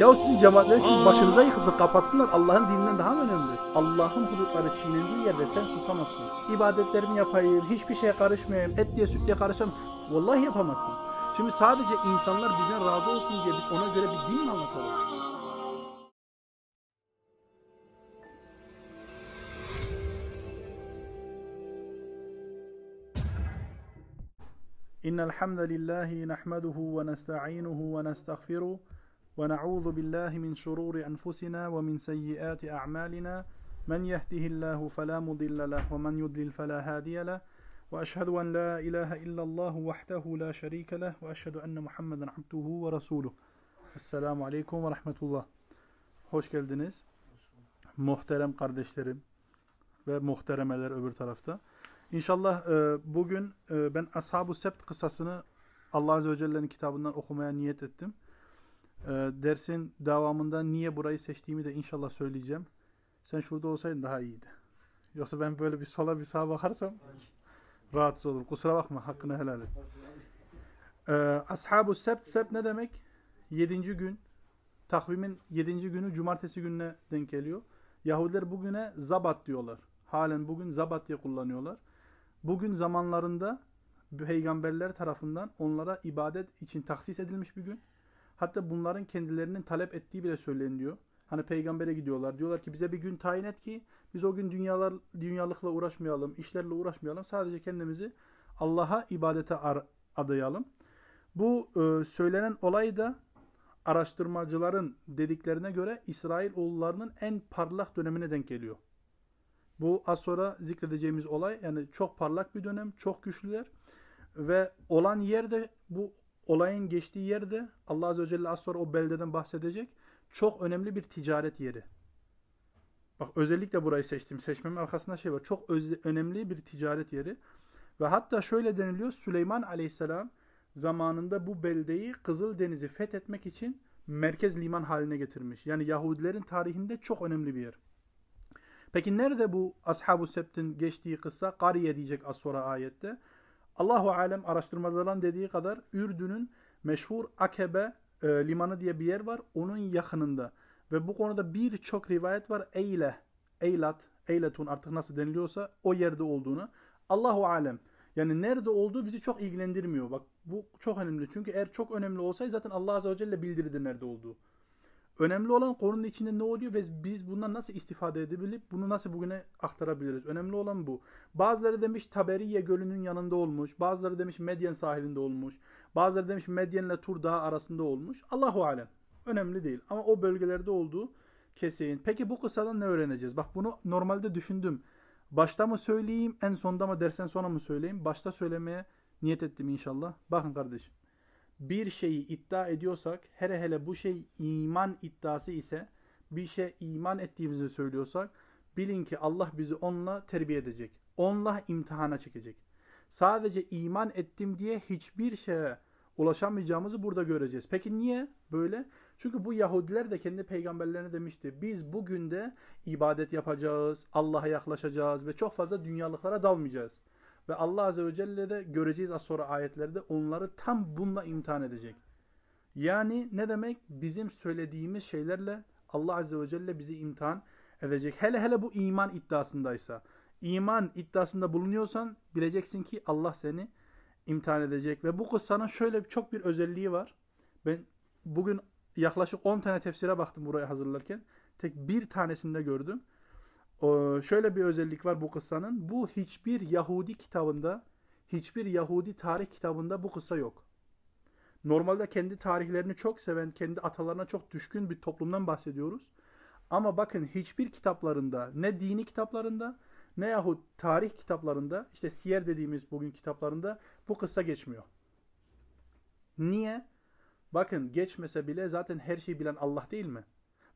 Ya sizin cemaatler sizin başınıza yıkılsın kapatsınlar Allah'ın dininden daha mı önemli? Allah'ın hudutları çiğnendiği yerde sen susamazsın. İbadetlerimi yapayım, hiçbir şeye karışmayayım, et diye süt diye karışamam. Vallahi yapamazsın. Şimdi sadece insanlar bizden razı olsun diye biz ona göre bir din mi anlatalım? إن الحمد لله نحمده ونستعينه ونستغفره ونعوذ بالله من شرور أنفسنا ومن سيئات أعمالنا من يهده الله فلا مضل له ومن يضلل فلا هادي له وأشهد أن لا إله إلا الله وحده لا شريك له وأشهد أن محمدا عبده ورسوله Esselamu Aleyküm ve Rahmetullah. Hoş geldiniz. Muhterem kardeşlerim ve muhteremeler öbür tarafta. İnşallah e, bugün e, ben Ashab-ı Sebt kısasını Allah Azze ve Celle'nin kitabından okumaya niyet ettim. E, dersin devamında niye burayı seçtiğimi de inşallah söyleyeceğim. Sen şurada olsaydın daha iyiydi. Yoksa ben böyle bir sola bir sağa bakarsam rahatsız olur. Kusura bakma hakkını helal et. E, Ashab-ı Sebt, Sebt ne demek? Yedinci gün. Takvimin yedinci günü cumartesi gününe denk geliyor. Yahudiler bugüne zabat diyorlar. Halen bugün zabat diye kullanıyorlar. Bugün zamanlarında peygamberler tarafından onlara ibadet için taksis edilmiş bir gün. Hatta bunların kendilerinin talep ettiği bile söyleniyor. Hani peygambere gidiyorlar. Diyorlar ki bize bir gün tayin et ki biz o gün dünyalar dünyalıkla uğraşmayalım, işlerle uğraşmayalım. Sadece kendimizi Allah'a ibadete adayalım. Bu e, söylenen olay da araştırmacıların dediklerine göre İsrail oğullarının en parlak dönemine denk geliyor. Bu az sonra zikredeceğimiz olay yani çok parlak bir dönem, çok güçlüler ve olan yerde bu olayın geçtiği yerde Allah Azze ve Celle az sonra o beldeden bahsedecek. Çok önemli bir ticaret yeri. Bak özellikle burayı seçtim. Seçmemin arkasında şey var. Çok önemli bir ticaret yeri. Ve hatta şöyle deniliyor. Süleyman Aleyhisselam zamanında bu beldeyi Kızıldeniz'i fethetmek için merkez liman haline getirmiş. Yani Yahudilerin tarihinde çok önemli bir yer. Peki nerede bu Ashab-ı Sebt'in geçtiği kıssa? Kariye diyecek az sonra ayette. Allahu alem araştırmaların dediği kadar Ürdün'ün meşhur Akebe e, limanı diye bir yer var. Onun yakınında. Ve bu konuda birçok rivayet var. Eyle, Eylat, Eyletun artık nasıl deniliyorsa o yerde olduğunu. Allahu alem. Yani nerede olduğu bizi çok ilgilendirmiyor. Bak bu çok önemli. Çünkü eğer çok önemli olsaydı zaten Allah Azze ve Celle bildirirdi nerede olduğu. Önemli olan konunun içinde ne oluyor ve biz bundan nasıl istifade edebilip bunu nasıl bugüne aktarabiliriz? Önemli olan bu. Bazıları demiş Taberiye Gölü'nün yanında olmuş. Bazıları demiş Medyen sahilinde olmuş. Bazıları demiş Medyen ile Tur Dağı arasında olmuş. Allahu alem. Önemli değil. Ama o bölgelerde olduğu kesin. Peki bu kıssadan ne öğreneceğiz? Bak bunu normalde düşündüm. Başta mı söyleyeyim, en sonda mı dersen sonra mı söyleyeyim? Başta söylemeye niyet ettim inşallah. Bakın kardeşim. Bir şeyi iddia ediyorsak, hele hele bu şey iman iddiası ise, bir şey iman ettiğimizi söylüyorsak, bilin ki Allah bizi onunla terbiye edecek. Onunla imtihana çekecek. Sadece iman ettim diye hiçbir şeye ulaşamayacağımızı burada göreceğiz. Peki niye böyle? Çünkü bu Yahudiler de kendi peygamberlerine demişti. Biz bugün de ibadet yapacağız, Allah'a yaklaşacağız ve çok fazla dünyalıklara dalmayacağız. Ve Allah Azze ve Celle de göreceğiz az sonra ayetlerde onları tam bununla imtihan edecek. Yani ne demek? Bizim söylediğimiz şeylerle Allah Azze ve Celle bizi imtihan edecek. Hele hele bu iman iddiasındaysa. iman iddiasında bulunuyorsan bileceksin ki Allah seni imtihan edecek. Ve bu kıssanın şöyle çok bir özelliği var. Ben bugün yaklaşık 10 tane tefsire baktım burayı hazırlarken. Tek bir tanesinde gördüm. Şöyle bir özellik var bu kıssanın. Bu hiçbir Yahudi kitabında, hiçbir Yahudi tarih kitabında bu kıssa yok. Normalde kendi tarihlerini çok seven, kendi atalarına çok düşkün bir toplumdan bahsediyoruz. Ama bakın hiçbir kitaplarında, ne dini kitaplarında, ne yahut tarih kitaplarında, işte siyer dediğimiz bugün kitaplarında bu kıssa geçmiyor. Niye? Bakın geçmese bile zaten her şeyi bilen Allah değil mi?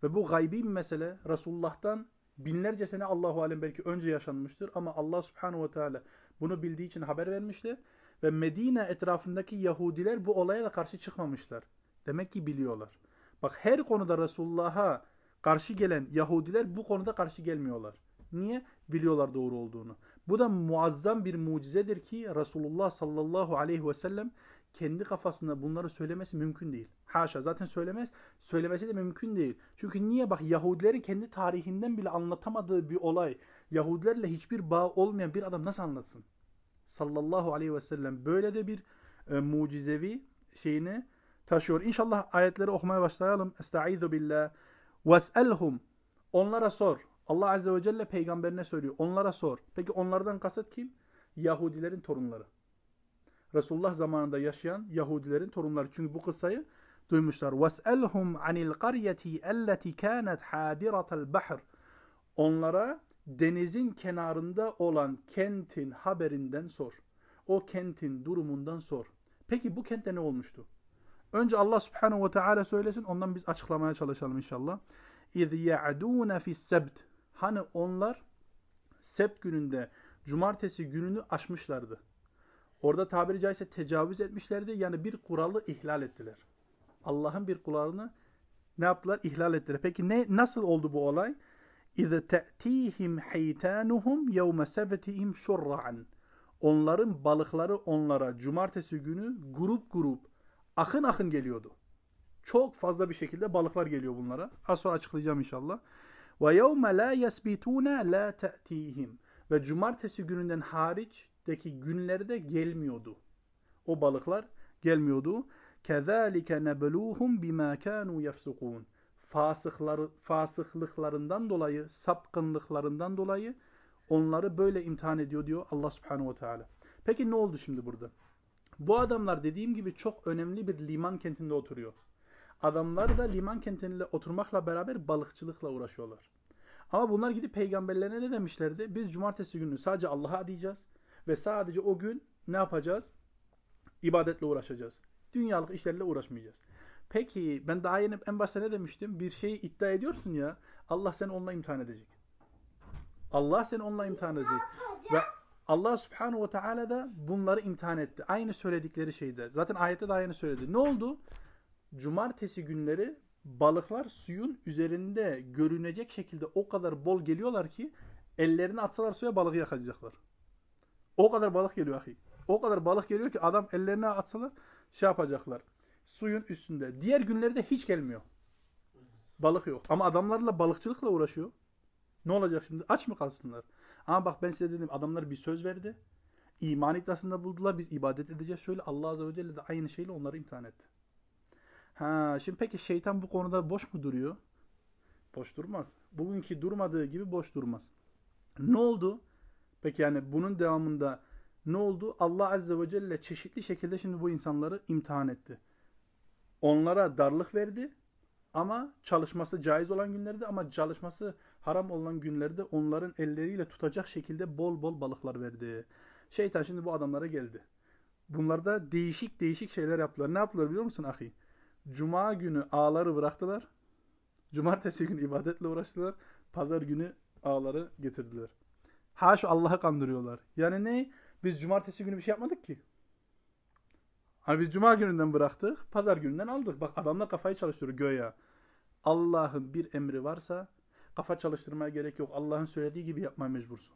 Ve bu gaybi bir mesele Resulullah'tan binlerce sene Allahu alem belki önce yaşanmıştır ama Allah subhanahu ve teala bunu bildiği için haber vermişti ve Medine etrafındaki Yahudiler bu olaya da karşı çıkmamışlar. Demek ki biliyorlar. Bak her konuda Resulullah'a karşı gelen Yahudiler bu konuda karşı gelmiyorlar. Niye? Biliyorlar doğru olduğunu. Bu da muazzam bir mucizedir ki Resulullah sallallahu aleyhi ve sellem kendi kafasında bunları söylemesi mümkün değil. Haşa zaten söylemez. Söylemesi de mümkün değil. Çünkü niye bak Yahudilerin kendi tarihinden bile anlatamadığı bir olay. Yahudilerle hiçbir bağ olmayan bir adam nasıl anlatsın? Sallallahu aleyhi ve sellem böyle de bir e, mucizevi şeyini taşıyor. İnşallah ayetleri okumaya başlayalım. Estaizu billah. Ves'elhum. Onlara sor. Allah Azze ve Celle peygamberine söylüyor. Onlara sor. Peki onlardan kasıt kim? Yahudilerin torunları. Resulullah zamanında yaşayan Yahudilerin torunları. Çünkü bu kıssayı duymuşlar. وَاسْأَلْهُمْ عَنِ الْقَرْيَةِ اَلَّتِ كَانَتْ حَادِرَةَ الْبَحْرِ Onlara denizin kenarında olan kentin haberinden sor. O kentin durumundan sor. Peki bu kentte ne olmuştu? Önce Allah subhanehu ve teala söylesin ondan biz açıklamaya çalışalım inşallah. اِذْ يَعْدُونَ فِي السَّبْتِ Hani onlar sebt gününde cumartesi gününü aşmışlardı. Orada tabiri caizse tecavüz etmişlerdi. Yani bir kuralı ihlal ettiler. Allah'ın bir kuralını ne yaptılar? İhlal ettiler. Peki ne nasıl oldu bu olay? İze te'tihim heytanuhum yevme sebetihim şurra'an. Onların balıkları onlara cumartesi günü grup grup akın akın geliyordu. Çok fazla bir şekilde balıklar geliyor bunlara. Az sonra açıklayacağım inşallah. Ve yevme la yesbitune la te'tihim. Ve cumartesi gününden hariç Tebuk'teki günlerde gelmiyordu. O balıklar gelmiyordu. Kezalike nebeluhum bima kanu yefsukun. Fasıklar fasıklıklarından dolayı, sapkınlıklarından dolayı onları böyle imtihan ediyor diyor Allah Subhanahu ve Teala. Peki ne oldu şimdi burada? Bu adamlar dediğim gibi çok önemli bir liman kentinde oturuyor. Adamlar da liman kentinde oturmakla beraber balıkçılıkla uğraşıyorlar. Ama bunlar gidip peygamberlerine ne demişlerdi? Biz cumartesi günü sadece Allah'a diyeceğiz ve sadece o gün ne yapacağız? İbadetle uğraşacağız. Dünyalık işlerle uğraşmayacağız. Peki ben daha yeni en başta ne demiştim? Bir şeyi iddia ediyorsun ya Allah seni onunla imtihan edecek. Allah seni onunla imtihan edecek. Ve Allah subhanahu ve teala da bunları imtihan etti. Aynı söyledikleri şeyde. Zaten ayette de aynı söyledi. Ne oldu? Cumartesi günleri balıklar suyun üzerinde görünecek şekilde o kadar bol geliyorlar ki ellerini atsalar suya balığı yakalayacaklar. O kadar balık geliyor ahi. O kadar balık geliyor ki adam ellerine atsalar şey yapacaklar. Suyun üstünde. Diğer günlerde hiç gelmiyor. Balık yok. Ama adamlarla balıkçılıkla uğraşıyor. Ne olacak şimdi? Aç mı kalsınlar? Ama bak ben size dedim adamlar bir söz verdi. İman iddiasında buldular. Biz ibadet edeceğiz. Şöyle Allah Azze ve Celle de aynı şeyle onları imtihan etti. Ha, şimdi peki şeytan bu konuda boş mu duruyor? Boş durmaz. Bugünkü durmadığı gibi boş durmaz. Ne oldu? Peki yani bunun devamında ne oldu? Allah Azze ve Celle çeşitli şekilde şimdi bu insanları imtihan etti. Onlara darlık verdi ama çalışması caiz olan günlerde ama çalışması haram olan günlerde onların elleriyle tutacak şekilde bol bol balıklar verdi. Şeytan şimdi bu adamlara geldi. Bunlarda değişik değişik şeyler yaptılar. Ne yaptılar biliyor musun ahi? Cuma günü ağları bıraktılar. Cumartesi günü ibadetle uğraştılar. Pazar günü ağları getirdiler. Haş Allah'ı kandırıyorlar. Yani ne? Biz cumartesi günü bir şey yapmadık ki. Hani biz cuma gününden bıraktık, pazar gününden aldık. Bak adamlar kafayı çalıştırıyor göya. Allah'ın bir emri varsa kafa çalıştırmaya gerek yok. Allah'ın söylediği gibi yapmaya mecbursun.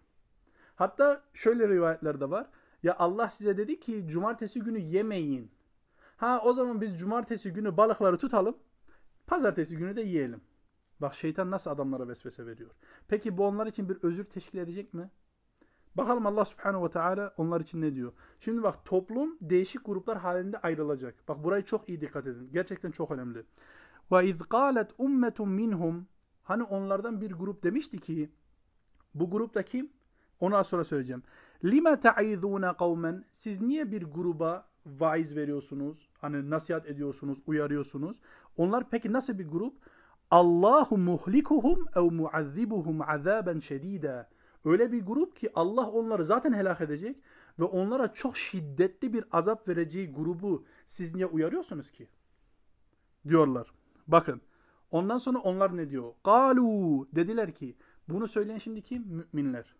Hatta şöyle rivayetler de var. Ya Allah size dedi ki cumartesi günü yemeyin. Ha o zaman biz cumartesi günü balıkları tutalım. Pazartesi günü de yiyelim. Bak şeytan nasıl adamlara vesvese veriyor. Peki bu onlar için bir özür teşkil edecek mi? Bakalım Allah subhanehu ve teala onlar için ne diyor. Şimdi bak toplum değişik gruplar halinde ayrılacak. Bak burayı çok iyi dikkat edin. Gerçekten çok önemli. Ve iz qalet ummetun minhum Hani onlardan bir grup demişti ki bu grup da kim? Onu az sonra söyleyeceğim. Lima ta'izuna kavmen Siz niye bir gruba vaiz veriyorsunuz? Hani nasihat ediyorsunuz, uyarıyorsunuz. Onlar peki nasıl bir grup? Allahu muhlikuhum ev muazzibuhum azaben şedida. Öyle bir grup ki Allah onları zaten helak edecek ve onlara çok şiddetli bir azap vereceği grubu siz niye uyarıyorsunuz ki? Diyorlar. Bakın Ondan sonra onlar ne diyor? Galu dediler ki bunu söyleyen şimdi kim? Müminler.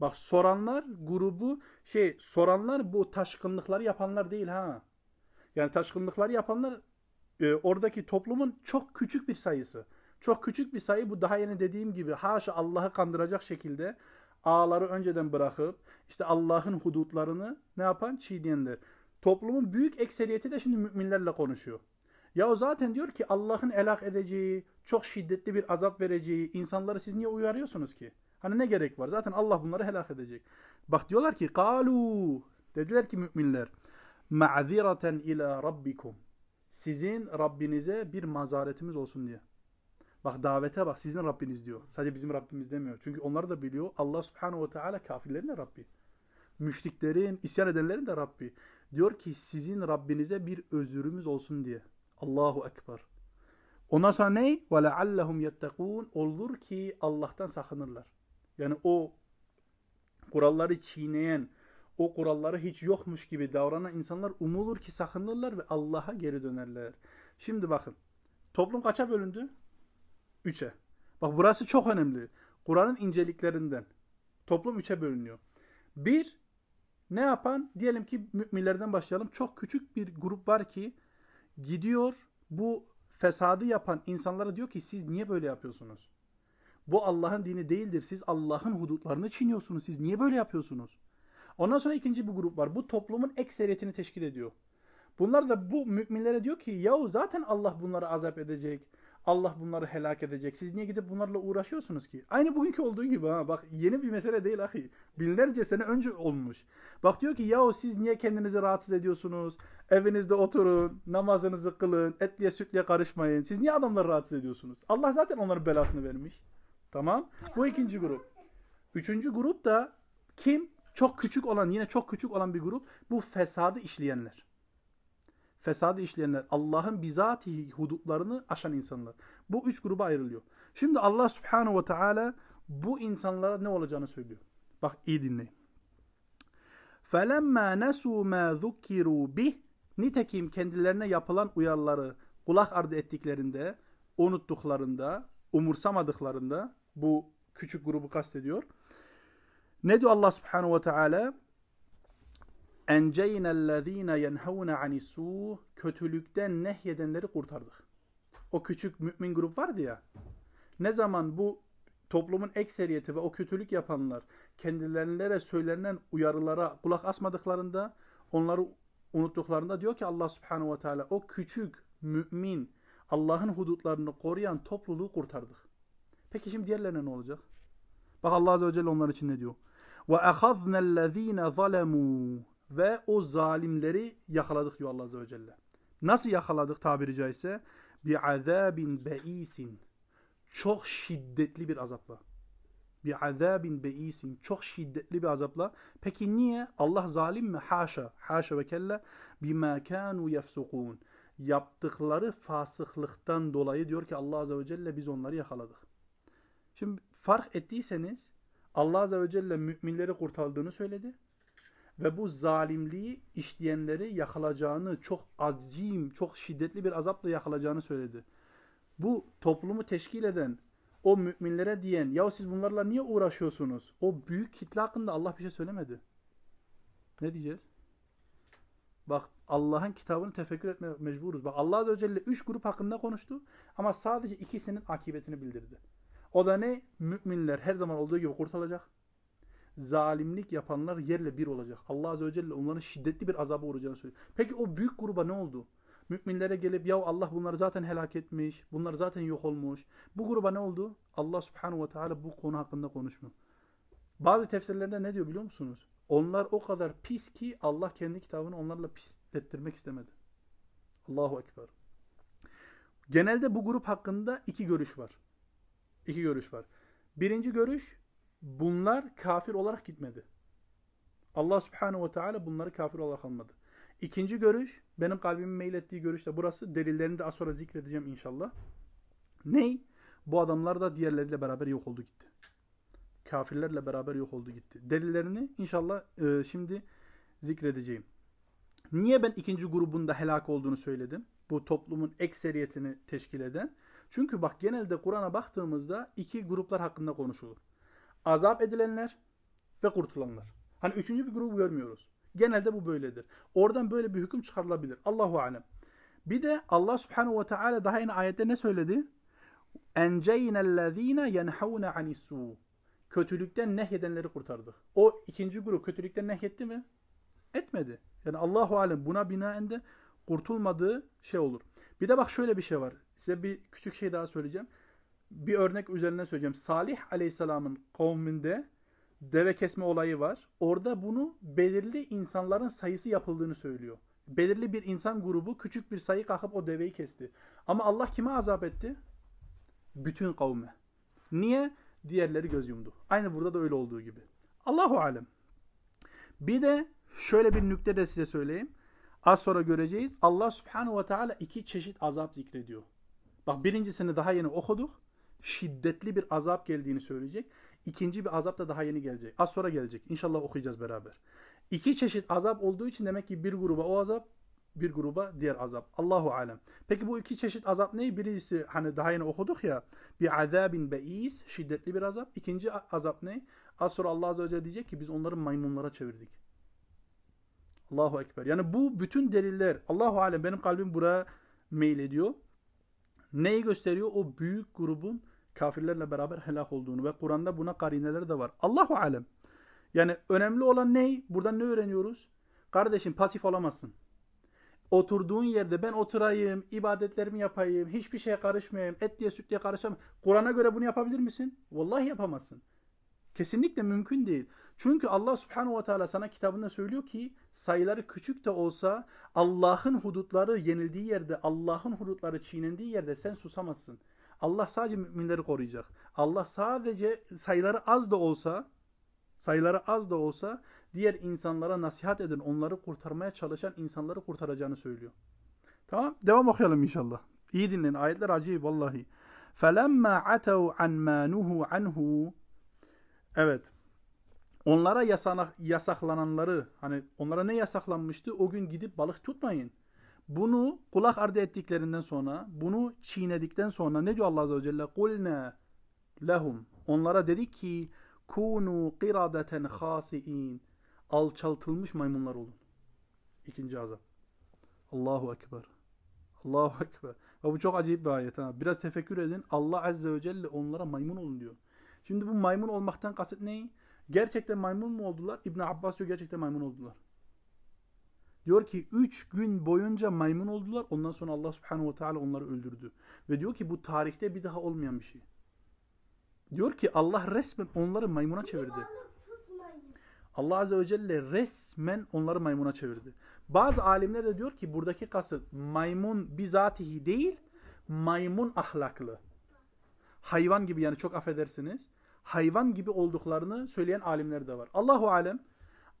Bak soranlar grubu şey soranlar bu taşkınlıkları yapanlar değil ha. Yani taşkınlıkları yapanlar e, oradaki toplumun çok küçük bir sayısı. Çok küçük bir sayı bu daha yeni dediğim gibi haşa Allah'ı kandıracak şekilde ağları önceden bırakıp işte Allah'ın hudutlarını ne yapan? Çiğneyenler. Toplumun büyük ekseriyeti de şimdi müminlerle konuşuyor. Ya o zaten diyor ki Allah'ın elak edeceği, çok şiddetli bir azap vereceği insanları siz niye uyarıyorsunuz ki? Hani ne gerek var? Zaten Allah bunları helak edecek. Bak diyorlar ki kalu dediler ki müminler ma'zireten ila rabbikum sizin Rabbinize bir mazaretimiz olsun diye. Bak davete bak sizin Rabbiniz diyor. Sadece bizim Rabbimiz demiyor. Çünkü onlar da biliyor Allah subhanahu ve teala kafirlerin de Rabbi. Müşriklerin, isyan edenlerin de Rabbi. Diyor ki sizin Rabbinize bir özürümüz olsun diye. Allahu Ekber. Ondan sonra ne? وَلَعَلَّهُمْ يَتَّقُونَ Olur ki Allah'tan sakınırlar. Yani o kuralları çiğneyen, o kuralları hiç yokmuş gibi davranan insanlar umulur ki sakınırlar ve Allah'a geri dönerler. Şimdi bakın. Toplum kaça bölündü? Üçe. Bak burası çok önemli. Kur'an'ın inceliklerinden. Toplum üçe bölünüyor. Bir, ne yapan? Diyelim ki müminlerden başlayalım. Çok küçük bir grup var ki gidiyor bu fesadı yapan insanlara diyor ki siz niye böyle yapıyorsunuz? Bu Allah'ın dini değildir. Siz Allah'ın hudutlarını çiğniyorsunuz. Siz niye böyle yapıyorsunuz? Ondan sonra ikinci bir grup var. Bu toplumun ekseriyetini teşkil ediyor. Bunlar da bu müminlere diyor ki yahu zaten Allah bunları azap edecek. Allah bunları helak edecek. Siz niye gidip bunlarla uğraşıyorsunuz ki? Aynı bugünkü olduğu gibi ha. Bak yeni bir mesele değil ahi. Binlerce sene önce olmuş. Bak diyor ki yahu siz niye kendinizi rahatsız ediyorsunuz? Evinizde oturun, namazınızı kılın, etliye sütliye karışmayın. Siz niye adamları rahatsız ediyorsunuz? Allah zaten onların belasını vermiş. Tamam. Bu ikinci grup. Üçüncü grup da kim? Çok küçük olan, yine çok küçük olan bir grup. Bu fesadı işleyenler. Fesadı işleyenler. Allah'ın bizatihi hudutlarını aşan insanlar. Bu üç gruba ayrılıyor. Şimdi Allah subhanahu ve teala bu insanlara ne olacağını söylüyor. Bak iyi dinleyin. فَلَمَّا نَسُوا مَا ذُكِّرُوا بِهِ Nitekim kendilerine yapılan uyarıları kulak ardı ettiklerinde, unuttuklarında, umursamadıklarında bu küçük grubu kastediyor. Ne diyor Allah subhanahu ve teala? Enceynellezîne yenhevne anisû Kötülükten nehyedenleri kurtardık. O küçük mümin grup vardı ya. Ne zaman bu toplumun ekseriyeti ve o kötülük yapanlar kendilerine söylenen uyarılara kulak asmadıklarında onları unuttuklarında diyor ki Allah subhanahu ve teala o küçük mümin Allah'ın hudutlarını koruyan topluluğu kurtardık. Peki şimdi diğerlerine ne olacak? Bak Allah azze ve celle onlar için ne diyor? Ve ahazna ellezine zalemu ve o zalimleri yakaladık diyor Allah azze ve celle. Nasıl yakaladık tabiri caizse? Bi azabin beisin. Çok şiddetli bir azapla. Bi azabin beisin. Çok şiddetli bir azapla. Peki niye? Allah zalim mi? Haşa. Haşa ve kelle. Bima kanu yefsukun. Yaptıkları fasıklıktan dolayı diyor ki Allah azze ve celle biz onları yakaladık. Şimdi fark ettiyseniz Allah Azze ve Celle müminleri kurtardığını söyledi. Ve bu zalimliği işleyenleri yakalayacağını, çok azim, çok şiddetli bir azapla yakalayacağını söyledi. Bu toplumu teşkil eden, o müminlere diyen, ya siz bunlarla niye uğraşıyorsunuz? O büyük kitle hakkında Allah bir şey söylemedi. Ne diyeceğiz? Bak Allah'ın kitabını tefekkür etmeye mecburuz. Bak Allah Azze ve Celle üç grup hakkında konuştu ama sadece ikisinin akıbetini bildirdi. O da ne? Müminler her zaman olduğu gibi kurtulacak. Zalimlik yapanlar yerle bir olacak. Allah Azze ve Celle onların şiddetli bir azaba uğrayacağını söylüyor. Peki o büyük gruba ne oldu? Müminlere gelip ya Allah bunları zaten helak etmiş, bunlar zaten yok olmuş. Bu gruba ne oldu? Allah Subhanahu ve Teala bu konu hakkında konuşmuyor. Bazı tefsirlerde ne diyor biliyor musunuz? Onlar o kadar pis ki Allah kendi kitabını onlarla pislettirmek istemedi. Allahu Ekber. Genelde bu grup hakkında iki görüş var. İki görüş var. Birinci görüş bunlar kafir olarak gitmedi. Allah subhanehu ve teala bunları kafir olarak almadı. İkinci görüş benim kalbimin meylettiği görüş de burası. Delillerini de az sonra zikredeceğim inşallah. Ney? Bu adamlar da diğerleriyle beraber yok oldu gitti. Kafirlerle beraber yok oldu gitti. Delillerini inşallah e, şimdi zikredeceğim. Niye ben ikinci grubun da helak olduğunu söyledim? Bu toplumun ekseriyetini teşkil eden. Çünkü bak genelde Kur'an'a baktığımızda iki gruplar hakkında konuşulur. Azap edilenler ve kurtulanlar. Hani üçüncü bir grubu görmüyoruz. Genelde bu böyledir. Oradan böyle bir hüküm çıkarılabilir. Allahu alem. Bir de Allah Subhanahu ve Teala daha yine ayette ne söyledi? Enceynellezine yenhavne anissu. Kötülükten nehyedenleri kurtardık. O ikinci grup kötülükten nehyetti mi? Etmedi. Yani Allahu alem buna binaen de kurtulmadığı şey olur. Bir de bak şöyle bir şey var. Size bir küçük şey daha söyleyeceğim. Bir örnek üzerinden söyleyeceğim. Salih aleyhisselamın kavminde deve kesme olayı var. Orada bunu belirli insanların sayısı yapıldığını söylüyor. Belirli bir insan grubu küçük bir sayı kalkıp o deveyi kesti. Ama Allah kime azap etti? Bütün kavme. Niye? Diğerleri göz yumdu. Aynı burada da öyle olduğu gibi. Allahu alem. Bir de şöyle bir nükte de size söyleyeyim. Az sonra göreceğiz. Allah subhanahu ve teala iki çeşit azap zikrediyor. Bak birincisini daha yeni okuduk. Şiddetli bir azap geldiğini söyleyecek. İkinci bir azap da daha yeni gelecek. Az sonra gelecek. İnşallah okuyacağız beraber. İki çeşit azap olduğu için demek ki bir gruba o azap, bir gruba diğer azap. Allahu alem. Peki bu iki çeşit azap ne? Birisi hani daha yeni okuduk ya. Bir azabin beis, şiddetli bir azap. İkinci azap ne? Az sonra Allah azze ve celle diyecek ki biz onları maymunlara çevirdik. Allahu ekber. Yani bu bütün deliller Allahu alem benim kalbim buraya mail ediyor. Neyi gösteriyor? O büyük grubun kafirlerle beraber helak olduğunu ve Kur'an'da buna karineler de var. Allahu alem. Yani önemli olan ne? Buradan ne öğreniyoruz? Kardeşim pasif olamazsın. Oturduğun yerde ben oturayım, ibadetlerimi yapayım, hiçbir şeye karışmayayım, et diye süt diye karışamam. Kur'an'a göre bunu yapabilir misin? Vallahi yapamazsın. Kesinlikle mümkün değil. Çünkü Allah subhanahu ve teala sana kitabında söylüyor ki sayıları küçük de olsa Allah'ın hudutları yenildiği yerde, Allah'ın hudutları çiğnendiği yerde sen susamazsın. Allah sadece müminleri koruyacak. Allah sadece sayıları az da olsa sayıları az da olsa diğer insanlara nasihat edin, onları kurtarmaya çalışan insanları kurtaracağını söylüyor. Tamam? Devam okuyalım inşallah. İyi dinleyin. Ayetler acayip vallahi. فَلَمَّا عَتَوْا عَنْ مَا نُهُوا عَنْهُ Evet. Onlara yasanak, yasaklananları hani onlara ne yasaklanmıştı? O gün gidip balık tutmayın. Bunu kulak ardı ettiklerinden sonra, bunu çiğnedikten sonra ne diyor Allah Azze ve Celle? Kulne lehum. Onlara dedik ki kunu qiradeten khasiin. Alçaltılmış maymunlar olun. İkinci azap. Allahu Ekber. Allahu Ekber. Ve bu çok acayip bir ayet. Ha. Biraz tefekkür edin. Allah Azze ve Celle onlara maymun olun diyor. Şimdi bu maymun olmaktan kasıt ne? Gerçekten maymun mu oldular? İbn Abbas diyor gerçekten maymun oldular. Diyor ki üç gün boyunca maymun oldular. Ondan sonra Allah subhanahu ve teala onları öldürdü. Ve diyor ki bu tarihte bir daha olmayan bir şey. Diyor ki Allah resmen onları maymuna çevirdi. Allah Azze ve Celle resmen onları maymuna çevirdi. Bazı alimler de diyor ki buradaki kasıt maymun bizatihi değil, maymun ahlaklı. Hayvan gibi yani çok affedersiniz. Hayvan gibi olduklarını söyleyen alimler de var. Allahu alem.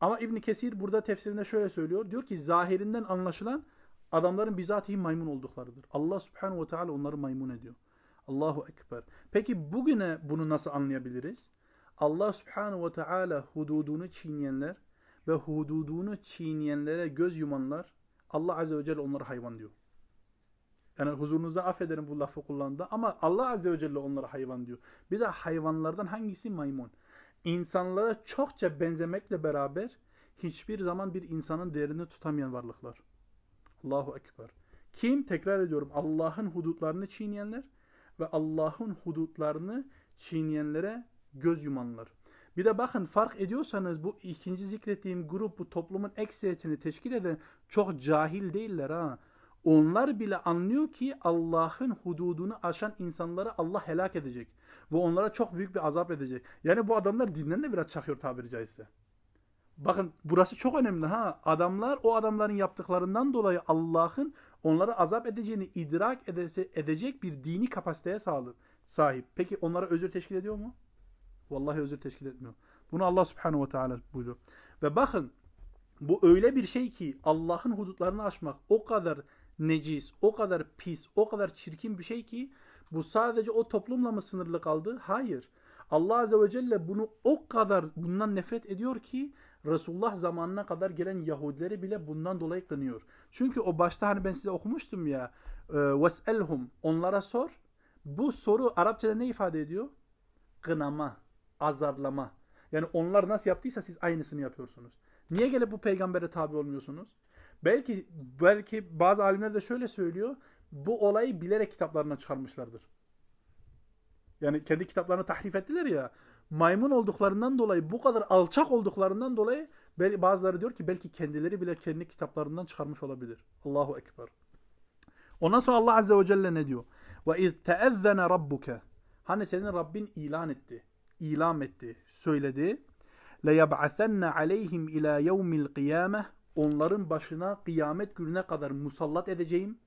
Ama İbn Kesir burada tefsirinde şöyle söylüyor. Diyor ki zahirinden anlaşılan adamların bizatihi maymun olduklarıdır. Allah subhanahu ve teala onları maymun ediyor. Allahu ekber. Peki bugüne bunu nasıl anlayabiliriz? Allah subhanahu ve teala hududunu çiğneyenler ve hududunu çiğneyenlere göz yumanlar Allah azze ve celle onlara hayvan diyor. Yani huzurunuzda affederim bu lafı kullandı ama Allah azze ve celle onlara hayvan diyor. Bir de hayvanlardan hangisi maymun? İnsanlara çokça benzemekle beraber hiçbir zaman bir insanın değerini tutamayan varlıklar. Allahu Ekber. Kim? Tekrar ediyorum. Allah'ın hudutlarını çiğneyenler ve Allah'ın hudutlarını çiğneyenlere göz yumanlar. Bir de bakın fark ediyorsanız bu ikinci zikrettiğim grup bu toplumun ekseriyetini teşkil eden çok cahil değiller ha. Onlar bile anlıyor ki Allah'ın hududunu aşan insanları Allah helak edecek. Ve onlara çok büyük bir azap edecek. Yani bu adamlar dinden de biraz çakıyor tabiri caizse. Bakın burası çok önemli ha. Adamlar o adamların yaptıklarından dolayı Allah'ın onlara azap edeceğini idrak edese, edecek bir dini kapasiteye sahip. Peki onlara özür teşkil ediyor mu? Vallahi özür teşkil etmiyor. Bunu Allah subhanahu ve teala buyuruyor. Ve bakın bu öyle bir şey ki Allah'ın hudutlarını aşmak o kadar necis, o kadar pis, o kadar çirkin bir şey ki bu sadece o toplumla mı sınırlı kaldı? Hayır. Allah Azze ve Celle bunu o kadar bundan nefret ediyor ki Resulullah zamanına kadar gelen Yahudileri bile bundan dolayı kınıyor. Çünkü o başta hani ben size okumuştum ya e, veselhum onlara sor. Bu soru Arapçada ne ifade ediyor? Kınama, azarlama. Yani onlar nasıl yaptıysa siz aynısını yapıyorsunuz. Niye gelip bu peygambere tabi olmuyorsunuz? Belki belki bazı alimler de şöyle söylüyor. Bu olayı bilerek kitaplarına çıkarmışlardır. Yani kendi kitaplarını tahrif ettiler ya. Maymun olduklarından dolayı, bu kadar alçak olduklarından dolayı bazıları diyor ki belki kendileri bile kendi kitaplarından çıkarmış olabilir. Allahu Ekber. Ondan sonra Allah Azze ve Celle ne diyor? İz teezzene rabbuke. Hani senin Rabbin ilan etti, ilam etti, söyledi. Le yeb'asenne aleyhim ila yevmil kıyameh. Onların başına kıyamet gününe kadar musallat edeceğim.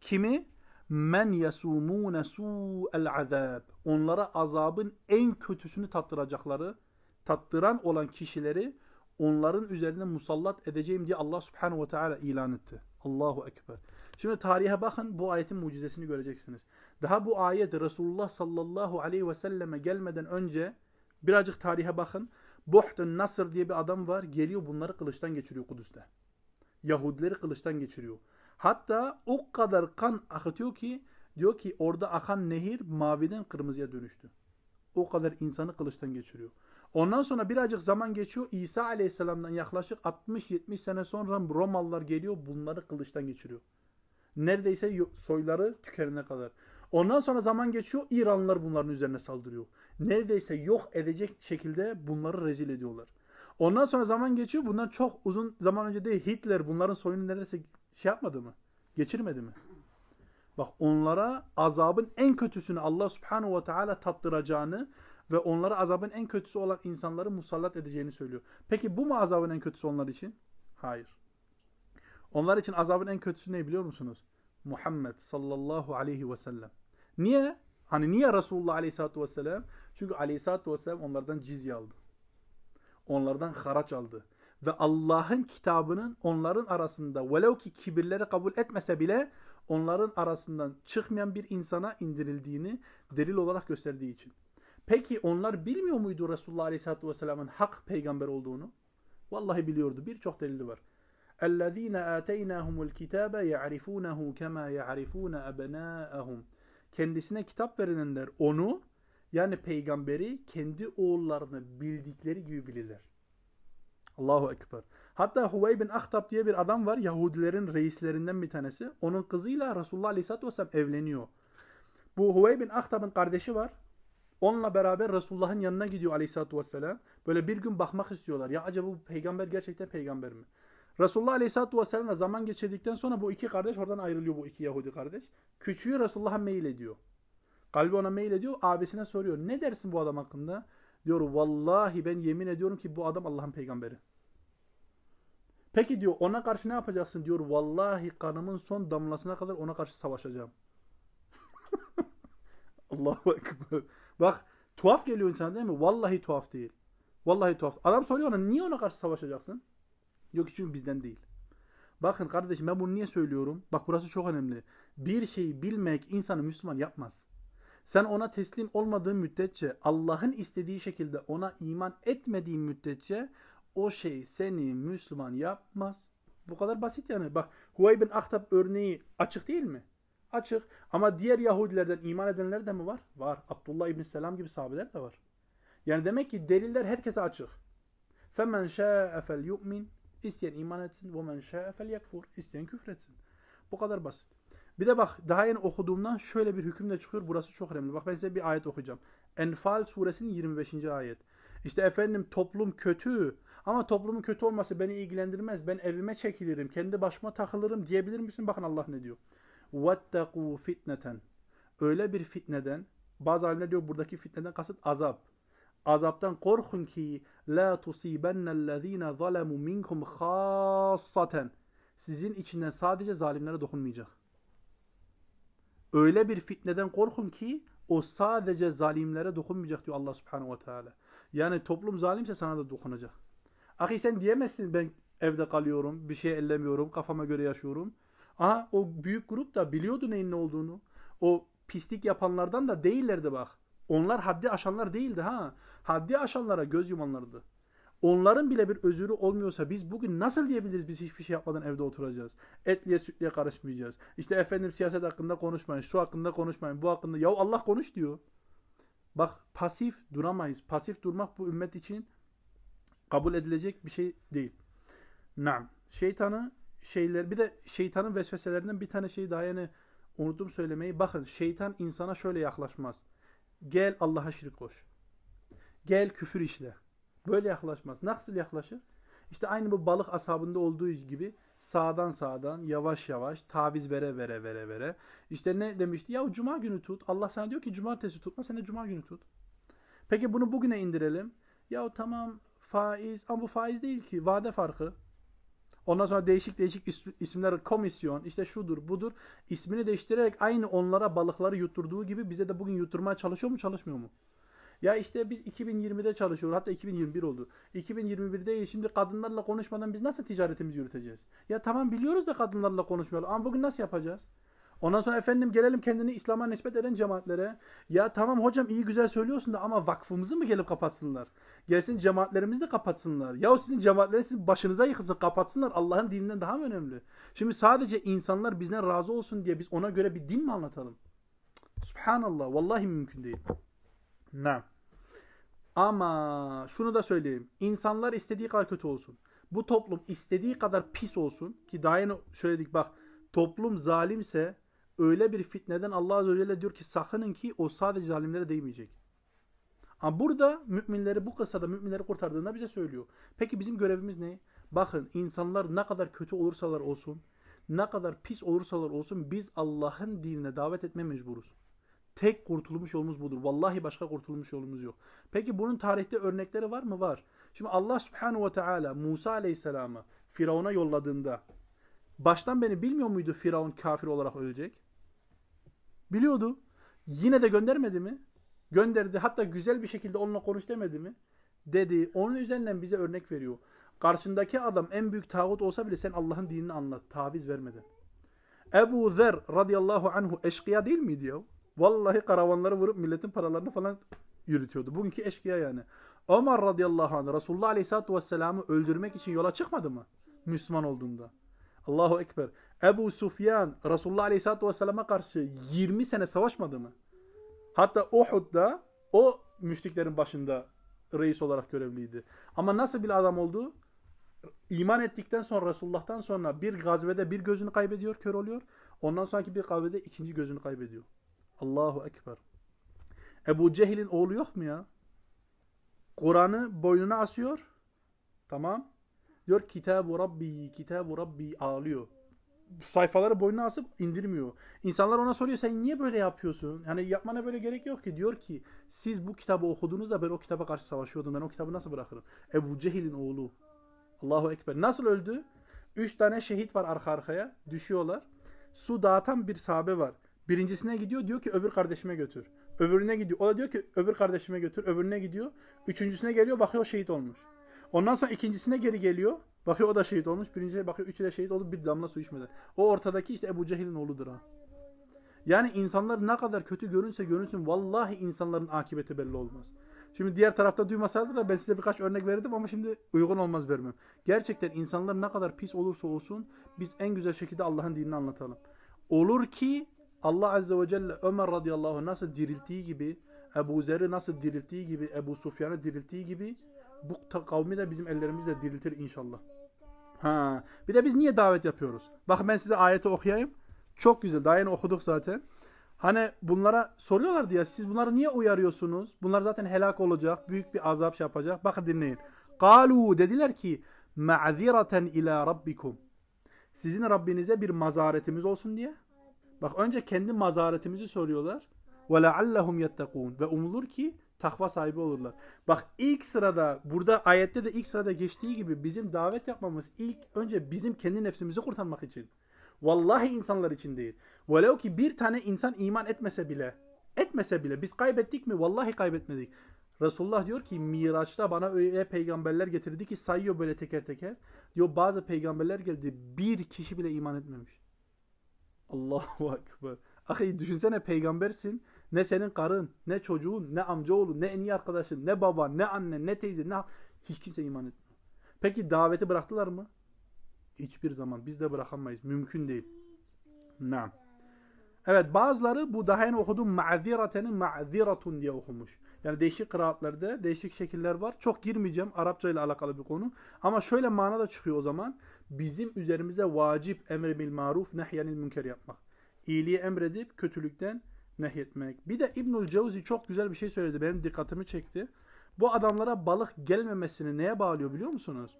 Kimi? Men yasumune su'el azab. Onlara azabın en kötüsünü tattıracakları, tattıran olan kişileri onların üzerine musallat edeceğim diye Allah Subhanahu ve Teala ilan etti. Allahu Ekber. Şimdi tarihe bakın bu ayetin mucizesini göreceksiniz. Daha bu ayet Resulullah sallallahu aleyhi ve selleme gelmeden önce birazcık tarihe bakın. Buhtun Nasr diye bir adam var. Geliyor bunları kılıçtan geçiriyor Kudüs'te. Yahudileri kılıçtan geçiriyor. Hatta o kadar kan akıtıyor ki diyor ki orada akan nehir maviden kırmızıya dönüştü. O kadar insanı kılıçtan geçiriyor. Ondan sonra birazcık zaman geçiyor. İsa aleyhisselamdan yaklaşık 60-70 sene sonra Romalılar geliyor bunları kılıçtan geçiriyor. Neredeyse soyları tükenene kadar. Ondan sonra zaman geçiyor. İranlılar bunların üzerine saldırıyor. Neredeyse yok edecek şekilde bunları rezil ediyorlar. Ondan sonra zaman geçiyor. Bundan çok uzun zaman önce değil Hitler bunların soyunu neredeyse şey yapmadı mı? Geçirmedi mi? Bak onlara azabın en kötüsünü Allah subhanahu ve teala tattıracağını ve onlara azabın en kötüsü olan insanları musallat edeceğini söylüyor. Peki bu mu azabın en kötüsü onlar için? Hayır. Onlar için azabın en kötüsü ne biliyor musunuz? Muhammed sallallahu aleyhi ve sellem. Niye? Hani niye Resulullah aleyhissalatu vesselam? Çünkü aleyhissalatu vesselam onlardan cizye aldı. Onlardan haraç aldı. Ve Allah'ın kitabının onların arasında velev ki kibirleri kabul etmese bile onların arasından çıkmayan bir insana indirildiğini delil olarak gösterdiği için. Peki onlar bilmiyor muydu Resulullah Aleyhisselatü Vesselam'ın hak peygamber olduğunu? Vallahi biliyordu. Birçok delili var. اَلَّذ۪ينَ آتَيْنَاهُمُ الْكِتَابَ يَعْرِفُونَهُ كَمَا يَعْرِفُونَ أَبْنَاءَهُمْ Kendisine kitap verilenler onu yani peygamberi kendi oğullarını bildikleri gibi bilirler. Allahu Ekber. Hatta Huvey bin Ahtab diye bir adam var. Yahudilerin reislerinden bir tanesi. Onun kızıyla Resulullah Aleyhisselatü Vesselam evleniyor. Bu Huvey bin Ahtab'ın kardeşi var. Onunla beraber Resulullah'ın yanına gidiyor Aleyhisselatü Vesselam. Böyle bir gün bakmak istiyorlar. Ya acaba bu peygamber gerçekten peygamber mi? Resulullah Aleyhisselatü Vesselam'la zaman geçirdikten sonra bu iki kardeş oradan ayrılıyor bu iki Yahudi kardeş. Küçüğü Resulullah'a mail ediyor. Kalbi ona mail ediyor. Abisine soruyor. Ne dersin bu adam hakkında? Diyor vallahi ben yemin ediyorum ki bu adam Allah'ın peygamberi. Peki diyor ona karşı ne yapacaksın? Diyor vallahi kanımın son damlasına kadar ona karşı savaşacağım. Allahu Ekber. Bak tuhaf geliyor insan değil mi? Vallahi tuhaf değil. Vallahi tuhaf. Adam soruyor ona niye ona karşı savaşacaksın? Diyor ki çünkü bizden değil. Bakın kardeşim ben bunu niye söylüyorum? Bak burası çok önemli. Bir şeyi bilmek insanı Müslüman yapmaz. Sen ona teslim olmadığın müddetçe, Allah'ın istediği şekilde ona iman etmediğin müddetçe o şey seni Müslüman yapmaz. Bu kadar basit yani. Bak Huvey bin Ahtab örneği açık değil mi? Açık. Ama diğer Yahudilerden iman edenler de mi var? Var. Abdullah ibn Selam gibi sahabeler de var. Yani demek ki deliller herkese açık. فَمَنْ شَاءَ فَلْيُؤْمِنْ İsteyen iman etsin. وَمَنْ شَاءَ فَلْيَكْفُرْ İsteyen küfretsin. Bu kadar basit. Bir de bak daha yeni okuduğumdan şöyle bir hüküm de çıkıyor. Burası çok önemli. Bak ben size bir ayet okuyacağım. Enfal suresinin 25. ayet. İşte efendim toplum kötü ama toplumun kötü olması beni ilgilendirmez. Ben evime çekilirim, kendi başıma takılırım diyebilir misin? Bakın Allah ne diyor. وَاتَّقُوا fitneten. Öyle bir fitneden, bazı alimler diyor buradaki fitneden kasıt azap. Azaptan korkun ki la tusibennellezine zalemu minkum khassaten. Sizin içinden sadece zalimlere dokunmayacak. Öyle bir fitneden korkun ki o sadece zalimlere dokunmayacak diyor Allah Subhanahu ve Teala. Yani toplum zalimse sana da dokunacak. Ahi sen diyemezsin ben evde kalıyorum, bir şey ellemiyorum, kafama göre yaşıyorum. Aha o büyük grup da biliyordu neyin ne olduğunu. O pislik yapanlardan da değillerdi bak. Onlar haddi aşanlar değildi ha. Haddi aşanlara göz yumanlardı. Onların bile bir özürü olmuyorsa biz bugün nasıl diyebiliriz biz hiçbir şey yapmadan evde oturacağız? Etliye sütliye karışmayacağız. İşte efendim siyaset hakkında konuşmayın, şu hakkında konuşmayın, bu hakkında. Ya Allah konuş diyor. Bak pasif duramayız. Pasif durmak bu ümmet için kabul edilecek bir şey değil. Nam. Şeytanı şeyler bir de şeytanın vesveselerinden bir tane şey daha yeni unuttum söylemeyi. Bakın şeytan insana şöyle yaklaşmaz. Gel Allah'a şirk koş. Gel küfür işle. Böyle yaklaşmaz. Nasıl yaklaşır? İşte aynı bu balık asabında olduğu gibi sağdan sağdan yavaş yavaş taviz vere vere vere vere. İşte ne demişti? Ya cuma günü tut. Allah sana diyor ki cumartesi tutma sen de cuma günü tut. Peki bunu bugüne indirelim. Ya tamam faiz ama bu faiz değil ki vade farkı. Ondan sonra değişik değişik isimler komisyon işte şudur budur ismini değiştirerek aynı onlara balıkları yutturduğu gibi bize de bugün yutturmaya çalışıyor mu çalışmıyor mu? Ya işte biz 2020'de çalışıyoruz. Hatta 2021 oldu. 2021'de şimdi kadınlarla konuşmadan biz nasıl ticaretimizi yürüteceğiz? Ya tamam biliyoruz da kadınlarla konuşmayalım. Ama bugün nasıl yapacağız? Ondan sonra efendim gelelim kendini İslam'a nispet eden cemaatlere. Ya tamam hocam iyi güzel söylüyorsun da ama vakfımızı mı gelip kapatsınlar? Gelsin cemaatlerimizi de kapatsınlar. Ya sizin cemaatleriniz sizin başınıza yıkılsın kapatsınlar. Allah'ın dininden daha mı önemli? Şimdi sadece insanlar bizden razı olsun diye biz ona göre bir din mi anlatalım? Subhanallah. Vallahi mümkün değil. Ne? Ama şunu da söyleyeyim. İnsanlar istediği kadar kötü olsun. Bu toplum istediği kadar pis olsun ki daha yeni söyledik bak toplum zalimse öyle bir fitneden Allah Azze ve Celle diyor ki sakının ki o sadece zalimlere değmeyecek. Ama burada müminleri bu kıssada müminleri kurtardığında bize söylüyor. Peki bizim görevimiz ne? Bakın insanlar ne kadar kötü olursalar olsun, ne kadar pis olursalar olsun biz Allah'ın dinine davet etme mecburuz. Tek kurtulmuş yolumuz budur. Vallahi başka kurtulmuş yolumuz yok. Peki bunun tarihte örnekleri var mı? Var. Şimdi Allah subhanahu ve teala Musa aleyhisselamı Firavun'a yolladığında baştan beni bilmiyor muydu Firavun kafir olarak ölecek? Biliyordu. Yine de göndermedi mi? Gönderdi. Hatta güzel bir şekilde onunla konuş demedi mi? Dedi. Onun üzerinden bize örnek veriyor. Karşındaki adam en büyük tağut olsa bile sen Allah'ın dinini anlat. Taviz vermeden. Ebu Zer radıyallahu anhu eşkıya değil miydi ya? Vallahi karavanları vurup milletin paralarını falan yürütüyordu. Bugünkü eşkıya yani. Ömer radıyallahu anh Resulullah aleyhissalatü vesselam'ı öldürmek için yola çıkmadı mı? Müslüman olduğunda. Allahu Ekber. Ebu Sufyan Resulullah aleyhissalatü vesselam'a karşı 20 sene savaşmadı mı? Hatta Uhud'da o müşriklerin başında reis olarak görevliydi. Ama nasıl bir adam oldu? İman ettikten sonra Resulullah'tan sonra bir gazvede bir gözünü kaybediyor, kör oluyor. Ondan sonraki bir gazvede ikinci gözünü kaybediyor. Allahu Ekber. Ebu Cehil'in oğlu yok mu ya? Kur'an'ı boynuna asıyor. Tamam. Diyor Kitabu Rabbi, Kitabu Rabbi ağlıyor. Sayfaları boynuna asıp indirmiyor. İnsanlar ona soruyor sen niye böyle yapıyorsun? Yani yapmana böyle gerek yok ki. Diyor ki siz bu kitabı okudunuzda ben o kitaba karşı savaşıyordum. Ben o kitabı nasıl bırakırım? Ebu Cehil'in oğlu. Allahu Ekber. Nasıl öldü? Üç tane şehit var arka arkaya. Düşüyorlar. Su dağıtan bir sahabe var. Birincisine gidiyor diyor ki öbür kardeşime götür. Öbürüne gidiyor. O da diyor ki öbür kardeşime götür. Öbürüne gidiyor. Üçüncüsüne geliyor bakıyor şehit olmuş. Ondan sonra ikincisine geri geliyor. Bakıyor o da şehit olmuş. Birinciye bakıyor üçü de şehit olup bir damla su içmeden. O ortadaki işte Ebu Cehil'in oğludur ha. Yani insanlar ne kadar kötü görünse görünsün vallahi insanların akıbeti belli olmaz. Şimdi diğer tarafta duymasaydı da ben size birkaç örnek verdim ama şimdi uygun olmaz vermem. Gerçekten insanlar ne kadar pis olursa olsun biz en güzel şekilde Allah'ın dinini anlatalım. Olur ki Allah Azze ve Celle Ömer radıyallahu anh nasıl dirilttiği gibi, Ebu Zer'i nasıl dirilttiği gibi, Ebu Sufyan'ı dirilttiği gibi bu kavmi de bizim ellerimizle diriltir inşallah. Ha. Bir de biz niye davet yapıyoruz? Bakın ben size ayeti okuyayım. Çok güzel. Daha yeni okuduk zaten. Hani bunlara soruyorlar diye siz bunları niye uyarıyorsunuz? Bunlar zaten helak olacak. Büyük bir azap şey yapacak. Bakın dinleyin. Kalu dediler ki ma'zireten ila rabbikum. Sizin Rabbinize bir mazaretimiz olsun diye. Bak önce kendi mazaretimizi soruyorlar. Ve leallehum yettekûn. Ve umulur ki takva sahibi olurlar. Bak ilk sırada burada ayette de ilk sırada geçtiği gibi bizim davet yapmamız ilk önce bizim kendi nefsimizi kurtarmak için. Vallahi insanlar için değil. Velev ki bir tane insan iman etmese bile etmese bile biz kaybettik mi? Vallahi kaybetmedik. Resulullah diyor ki Miraç'ta bana öyle peygamberler getirdi ki sayıyor böyle teker teker. Diyor bazı peygamberler geldi bir kişi bile iman etmemiş. Allahu Ekber. Ahi düşünsene peygambersin. Ne senin karın, ne çocuğun, ne amcaoğlu, ne en iyi arkadaşın, ne baban, ne annen, ne teyze, ne hiç kimse iman etmiyor. Peki daveti bıraktılar mı? Hiçbir zaman. Biz de bırakamayız. Mümkün değil. Naam. Evet bazıları bu daha yeni okuduğum ma'ziratenin ma'ziratun diye okumuş. Yani değişik kıraatlarda değişik şekiller var. Çok girmeyeceğim. Arapça ile alakalı bir konu. Ama şöyle manada çıkıyor o zaman. Bizim üzerimize vacip emri bil maruf nehyenil münker yapmak. İyiliği emredip kötülükten nehyetmek. Bir de İbnül Cevzi çok güzel bir şey söyledi. Benim dikkatimi çekti. Bu adamlara balık gelmemesini neye bağlıyor biliyor musunuz?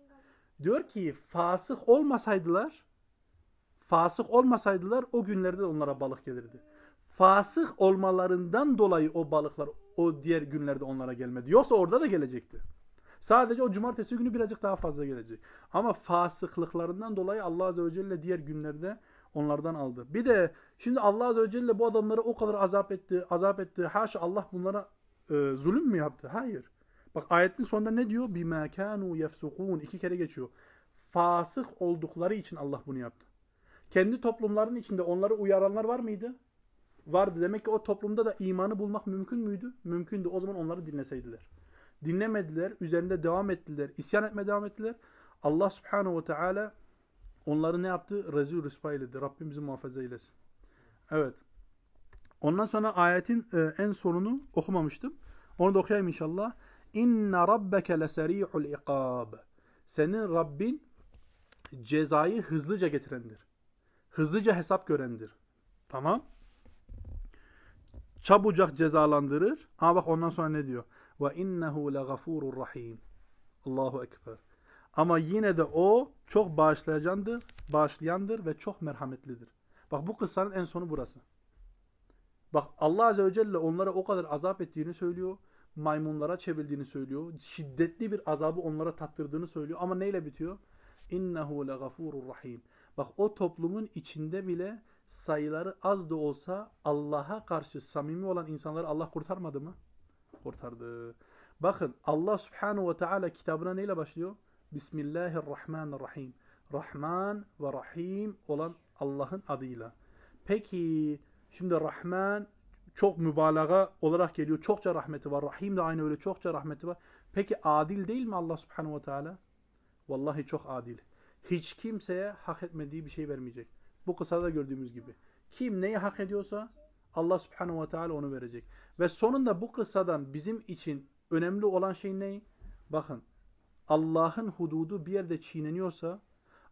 Diyor ki fasık olmasaydılar Fasık olmasaydılar o günlerde onlara balık gelirdi. Fasık olmalarından dolayı o balıklar o diğer günlerde onlara gelmedi. Yoksa orada da gelecekti. Sadece o cumartesi günü birazcık daha fazla gelecek. Ama fasıklıklarından dolayı Allah Azze ve Celle diğer günlerde onlardan aldı. Bir de şimdi Allah Azze ve Celle bu adamları o kadar azap etti, azap etti. Haşa Allah bunlara e, zulüm mü yaptı? Hayır. Bak ayetin sonunda ne diyor? Bima kanu yefsukun. İki kere geçiyor. Fasık oldukları için Allah bunu yaptı. Kendi toplumlarının içinde onları uyaranlar var mıydı? Vardı. Demek ki o toplumda da imanı bulmak mümkün müydü? Mümkündü. O zaman onları dinleseydiler. Dinlemediler. Üzerinde devam ettiler. İsyan etmeye devam ettiler. Allah subhanahu ve teala onları ne yaptı? Rezil rüspa eyledi. Rabbimizi muhafaza eylesin. Evet. Ondan sonra ayetin e, en sonunu okumamıştım. Onu da okuyayım inşallah. İnne rabbeke leseri'ul ikab. Senin Rabbin cezayı hızlıca getirendir. Hızlıca hesap görendir. Tamam. Çabucak cezalandırır. Ama bak ondan sonra ne diyor? Ve innehu legafurur rahim. Allahu ekber. Ama yine de o çok bağışlayandır, bağışlayandır ve çok merhametlidir. Bak bu kıssanın en sonu burası. Bak Allah Azze ve Celle onlara o kadar azap ettiğini söylüyor. Maymunlara çevirdiğini söylüyor. Şiddetli bir azabı onlara tattırdığını söylüyor. Ama neyle bitiyor? İnnehu legafurur rahim. Bak o toplumun içinde bile sayıları az da olsa Allah'a karşı samimi olan insanları Allah kurtarmadı mı? Kurtardı. Bakın Allah subhanahu ve teala kitabına neyle başlıyor? Bismillahirrahmanirrahim. Rahman ve Rahim olan Allah'ın adıyla. Peki şimdi Rahman çok mübalağa olarak geliyor. Çokça rahmeti var. Rahim de aynı öyle çokça rahmeti var. Peki adil değil mi Allah subhanahu ve teala? Vallahi çok adil. Hiç kimseye hak etmediği bir şey vermeyecek. Bu kısada gördüğümüz gibi. Kim neyi hak ediyorsa Allah subhanahu ve teala onu verecek. Ve sonunda bu kıssadan bizim için önemli olan şey ne? Bakın Allah'ın hududu bir yerde çiğneniyorsa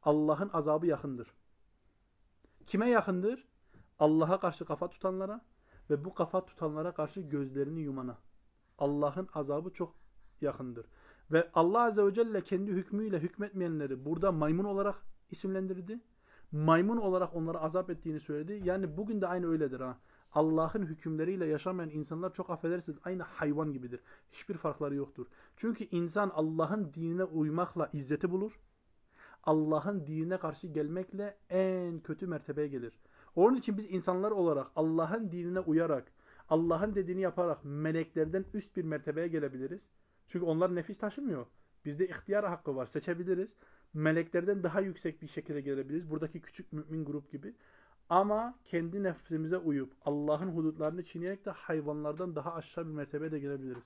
Allah'ın azabı yakındır. Kime yakındır? Allah'a karşı kafa tutanlara ve bu kafa tutanlara karşı gözlerini yumana. Allah'ın azabı çok yakındır. Ve Allah Azze ve Celle kendi hükmüyle hükmetmeyenleri burada maymun olarak isimlendirdi. Maymun olarak onlara azap ettiğini söyledi. Yani bugün de aynı öyledir ha. Allah'ın hükümleriyle yaşamayan insanlar çok affedersiniz aynı hayvan gibidir. Hiçbir farkları yoktur. Çünkü insan Allah'ın dinine uymakla izzeti bulur. Allah'ın dinine karşı gelmekle en kötü mertebeye gelir. Onun için biz insanlar olarak Allah'ın dinine uyarak, Allah'ın dediğini yaparak meleklerden üst bir mertebeye gelebiliriz. Çünkü onlar nefis taşımıyor. Bizde ihtiyar hakkı var. Seçebiliriz. Meleklerden daha yüksek bir şekilde gelebiliriz. Buradaki küçük mümin grup gibi. Ama kendi nefsimize uyup Allah'ın hudutlarını çiğneyerek de hayvanlardan daha aşağı bir mertebeye de gelebiliriz.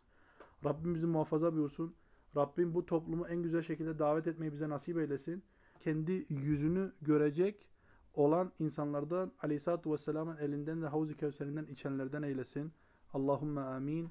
Rabbim bizi muhafaza buyursun. Rabbim bu toplumu en güzel şekilde davet etmeyi bize nasip eylesin. Kendi yüzünü görecek olan insanlardan Aleyhisselatü Vesselam'ın elinden de Havuz-i Kevser'inden içenlerden eylesin. Allahümme amin.